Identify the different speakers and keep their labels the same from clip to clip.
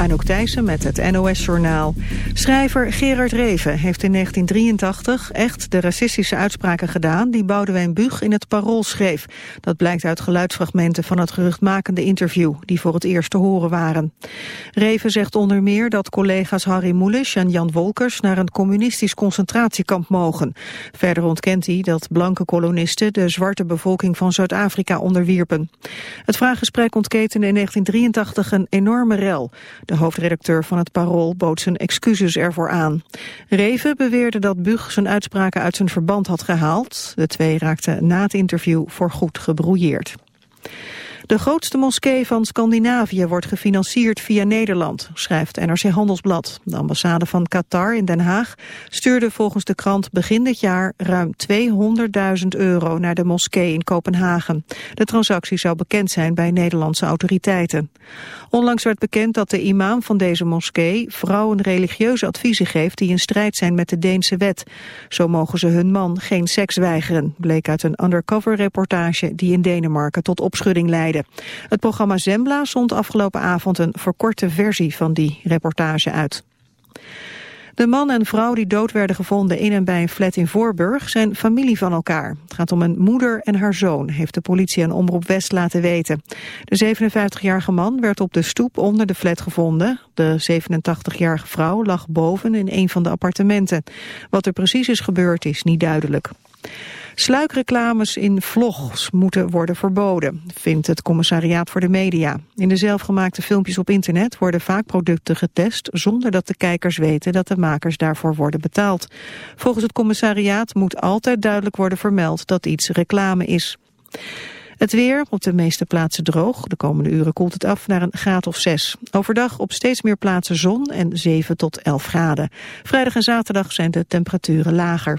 Speaker 1: Anouk Thijssen met het NOS-journaal. Schrijver Gerard Reven heeft in 1983 echt de racistische uitspraken gedaan... die Boudewijn Buug in het Parool schreef. Dat blijkt uit geluidsfragmenten van het geruchtmakende interview... die voor het eerst te horen waren. Reven zegt onder meer dat collega's Harry Mulisch en Jan Wolkers... naar een communistisch concentratiekamp mogen. Verder ontkent hij dat blanke kolonisten... de zwarte bevolking van Zuid-Afrika onderwierpen. Het vraaggesprek ontketende in 1983 een enorme rel. De hoofdredacteur van het Parool bood zijn excuses ervoor aan. Reven beweerde dat Bug zijn uitspraken uit zijn verband had gehaald. De twee raakten na het interview voorgoed gebrouilleerd. De grootste moskee van Scandinavië wordt gefinancierd via Nederland, schrijft NRC Handelsblad. De ambassade van Qatar in Den Haag stuurde volgens de krant begin dit jaar ruim 200.000 euro naar de moskee in Kopenhagen. De transactie zou bekend zijn bij Nederlandse autoriteiten. Onlangs werd bekend dat de imam van deze moskee vrouwen religieuze adviezen geeft die in strijd zijn met de Deense wet. Zo mogen ze hun man geen seks weigeren, bleek uit een undercover reportage die in Denemarken tot opschudding leidde. Het programma Zembla zond afgelopen avond een verkorte versie van die reportage uit. De man en vrouw die dood werden gevonden in en bij een flat in Voorburg zijn familie van elkaar. Het gaat om een moeder en haar zoon, heeft de politie aan Omroep West laten weten. De 57-jarige man werd op de stoep onder de flat gevonden. De 87-jarige vrouw lag boven in een van de appartementen. Wat er precies is gebeurd is niet duidelijk. Sluikreclames in vlogs moeten worden verboden, vindt het commissariaat voor de media. In de zelfgemaakte filmpjes op internet worden vaak producten getest zonder dat de kijkers weten dat de makers daarvoor worden betaald. Volgens het commissariaat moet altijd duidelijk worden vermeld dat iets reclame is. Het weer, op de meeste plaatsen droog. De komende uren koelt het af naar een graad of 6. Overdag op steeds meer plaatsen zon en 7 tot 11 graden. Vrijdag en zaterdag zijn de temperaturen lager.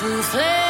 Speaker 2: to
Speaker 3: flame.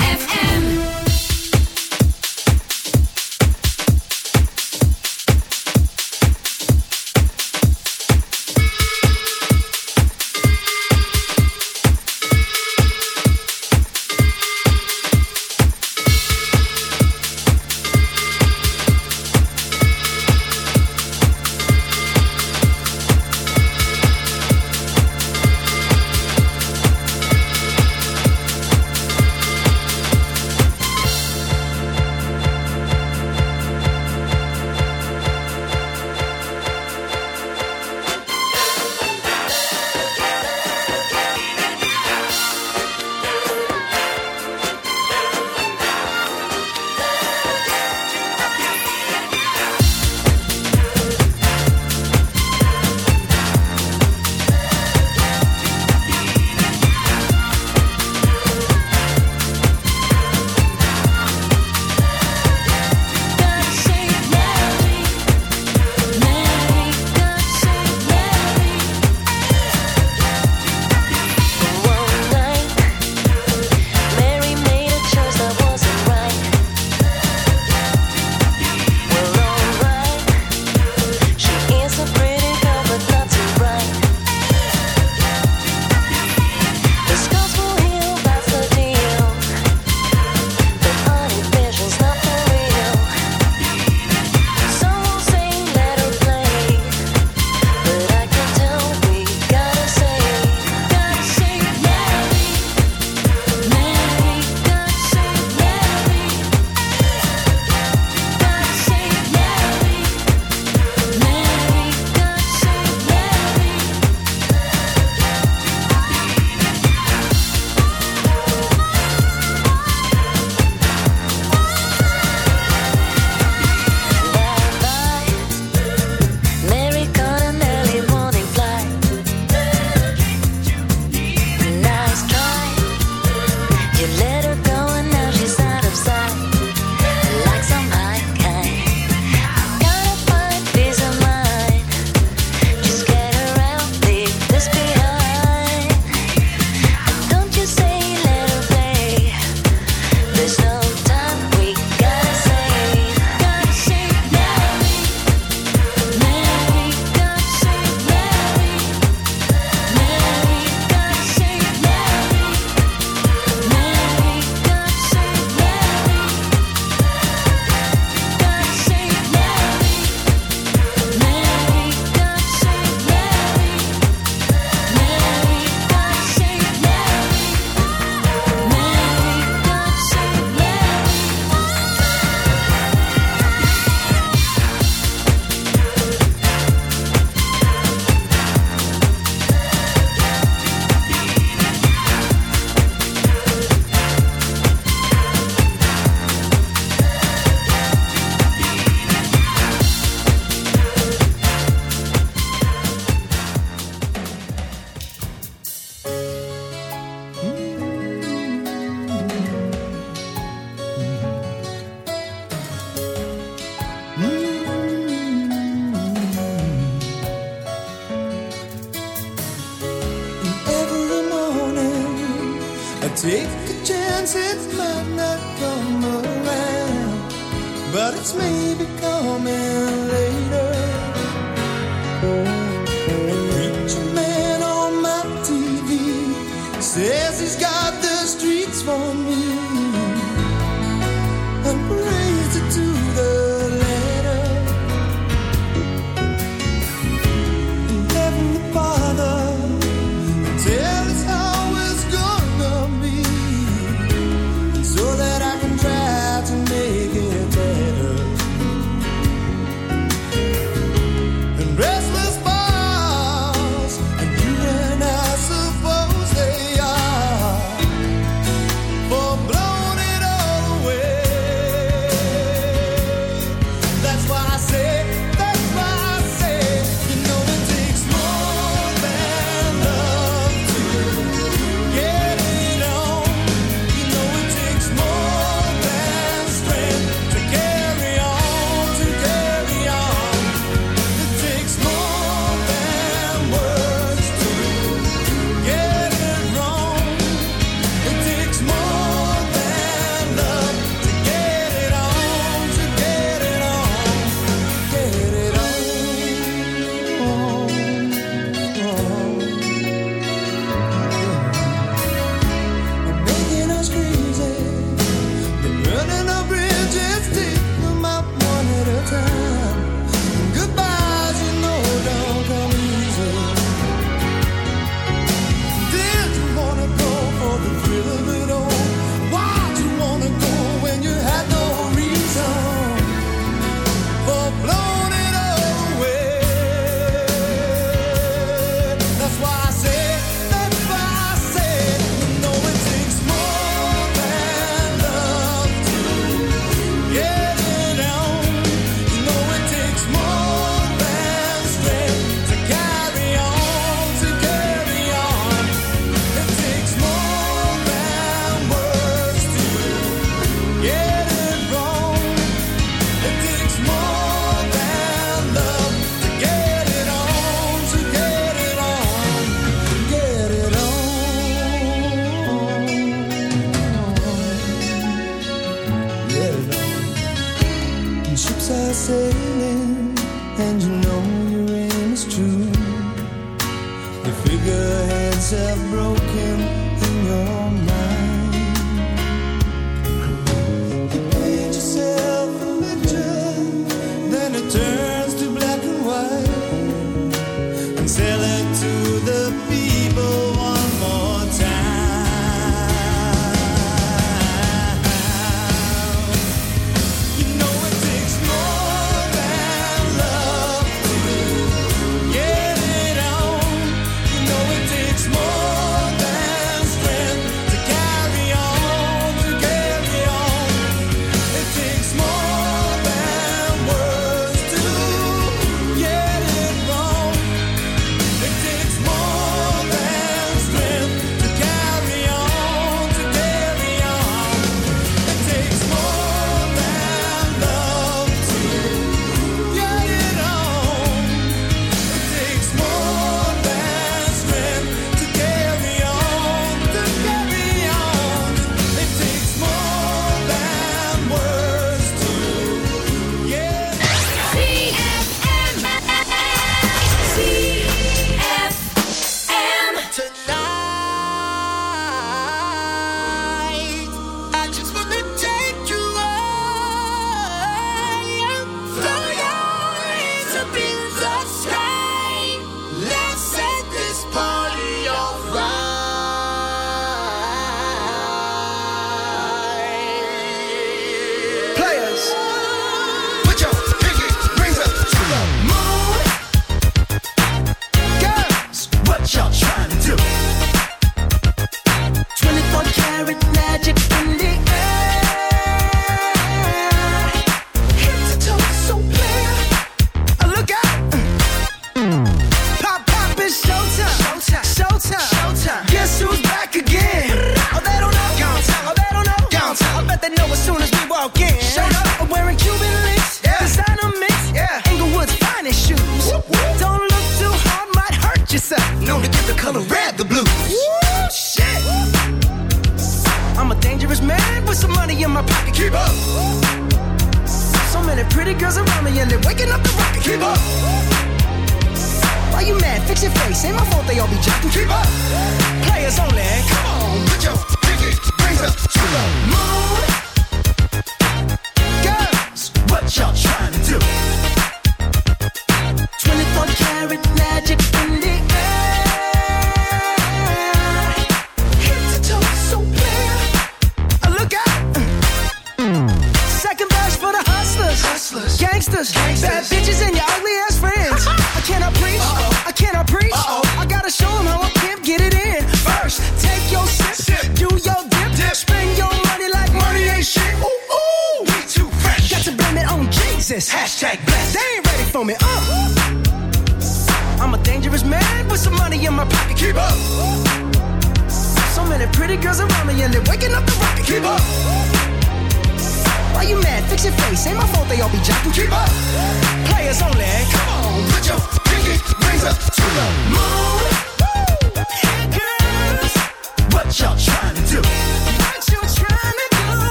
Speaker 4: Take a chance, it might not come around, but it's maybe coming later. A preacher man on my TV says.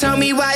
Speaker 2: Tell me why